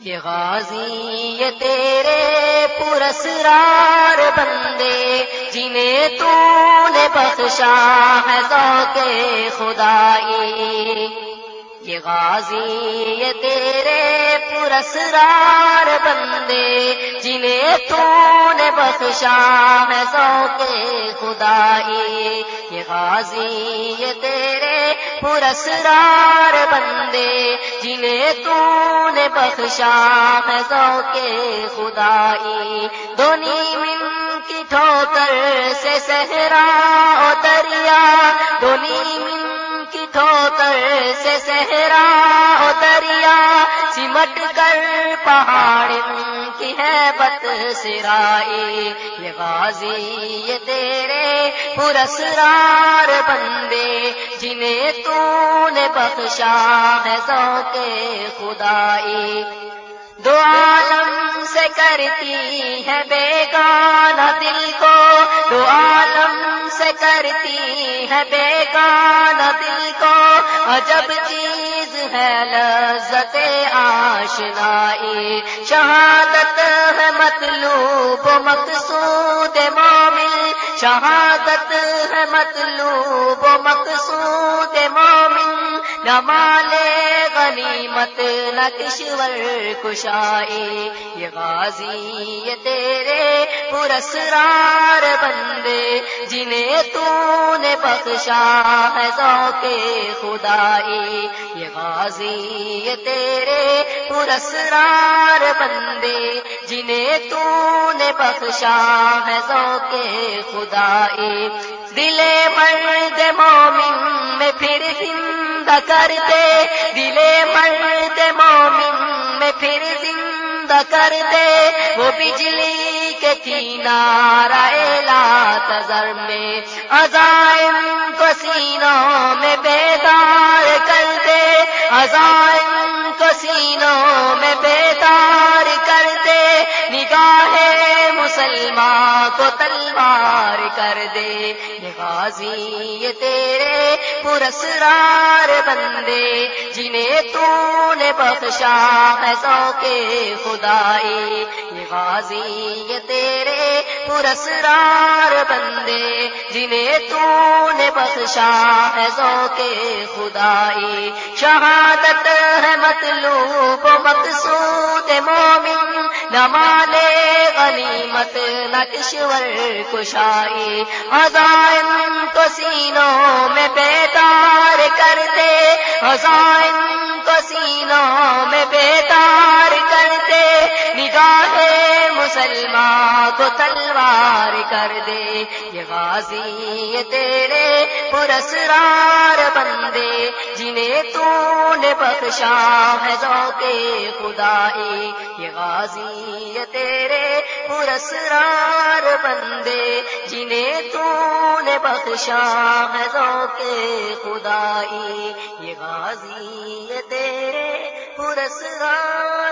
یہ غازی، یہ تیرے پرسرار بندے جنہیں تو نے بخشا ہے ذوق خدائی۔ یہ غازی، یہ تیرے پرسرار بندے جنہیں تو نے بخشا ہے ذوق خدائی۔ یہ غازی، یہ تیرے پرسرار بندے جنہیں تو نے بخشا ہے ذوق خدائی دونی من کی ٹھوکر سے صحرا او دریا دونی من کی ٹھوکر سے صحرا او دریا سمٹ کر پہاڑ کی ہے بت سرائی یہ غازی یہ تیرے پرسرار بندے جنہیں تو نے بخشا ہے ذوق خدائی۔ دو عالم سے کرتی ہے بیگانہ دل کو۔ دو عالم سے کرتی ہے بیگانہ دل کو۔ عجب چیز ہے لذت آشنائی۔ شہادت ہے مطلوب مقصود مومن شہادت ہے مطلوب و مقصود مومن، نہ مالے غنیمت، نہ کشور کشائے یہ غازی، یہ تیرے پرسرار بندے جنہیں تو نے بخشا ہے ذوق خدائی یہ غازی یہ تیرے پرسرار بندے جنہیں تو نے بخشا ہے ذوق خدائی دل مرد مومن میں پھر زندہ کر دے دل مرد مومن میں پھر زندہ کر دے وہ بجلی کے کنارا لا تذر میں عزائم کو سینوں میں بیدار کر دے عزائم کو سینوں میں بیدار کر دے نگاہ مسلمان کو تلوار کر دے۔ غازی یہ تیرے پرسرار بندے، جنہیں تو نے بخشا ہے ذوق خدائی۔ یہ غازی یہ تیرے پرسرار بندے، جنہیں تو نے بخشا ہے ذوق خدائی۔ شہادت ہے مطلوب مقصود مومن نہ غنیمت نہ کشور کشائی عزائم کو سینوں میں بیدار کر دے عزائم کو سینوں میں بیدار کر دے نگاہ مسلمان کو تلوار کر دے، یہ غازی یہ تیرے پرسرار دے، جنہیں تو نے بخشا ہے ذوق خدائی۔ یہ غازی، یہ تیرے پرسرار بندے، جنہیں تو نے بخشا ہے ذوق خدائی۔ یہ غازی، یہ تیرے پرسرار